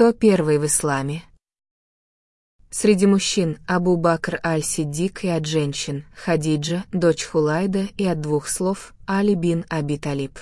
Кто первый в исламе? Среди мужчин Абу Бакр аль-Сиддик и от женщин Хадиджа, дочь Хулайда и от двух слов Али бин Аби Талиб.